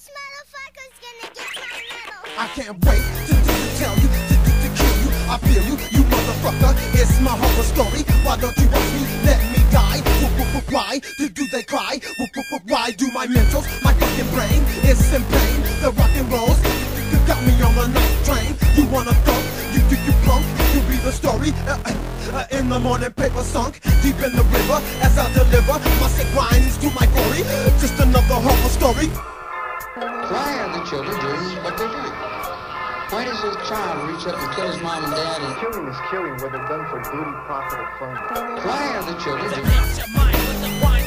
This motherfucker's gonna get my medal. I can't wait to, to, to tell you, to, to, to kill you. I feel you, you motherfucker. It's my horror story. Why don't you watch me? Let me die. Wh- wh- wh- Why do, do they cry? Wh- wh- wh- Why do my mentals, my fucking brain is in pain? The rock and rolls, you, got me on a night train. You wanna thump? You, you, you punk? You be the story. Uh, uh, uh, in the morning, paper sunk deep in the river as I deliver my sick rhymes to my glory. Just another horror story. Why are the children doing what they're doing? Why does a child reach up and kill his mom and dad? And Killing is killing, whether done for booty, profit, or fun. why are the children doing? Melt your mind with the rhymes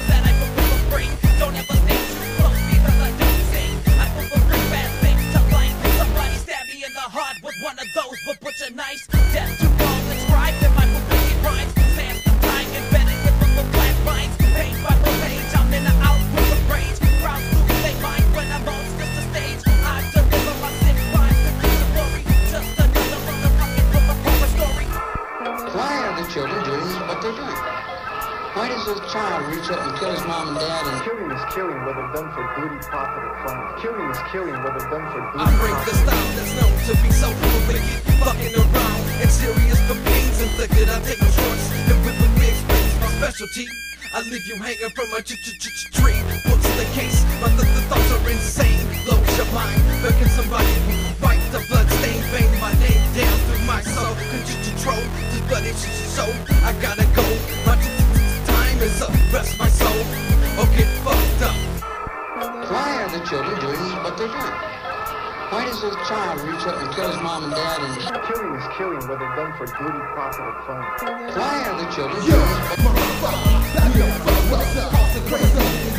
the children doing what they're doing? Why does a child reach up and kill his mom and dad? And Killing is killing, whether done for booty, profit, or fun. Killing is killing, whether done for booty, I bring the profit, style that's known to be so prolific Fucking around and serious for pains inflicted I take no shorts and biblically explains my specialty I leave you hanging from a ch ch ch ch tree What's the case? My th so I gotta go My time is up Rest my soul Or get fucked up why are the children doing what they're doing? Why does a child reach up and kill his mom and dad? And Killing is killing, whether done for booty, profit, or fun. why are the children Yeah, doing what motherfucker, back up, fuck, what's up?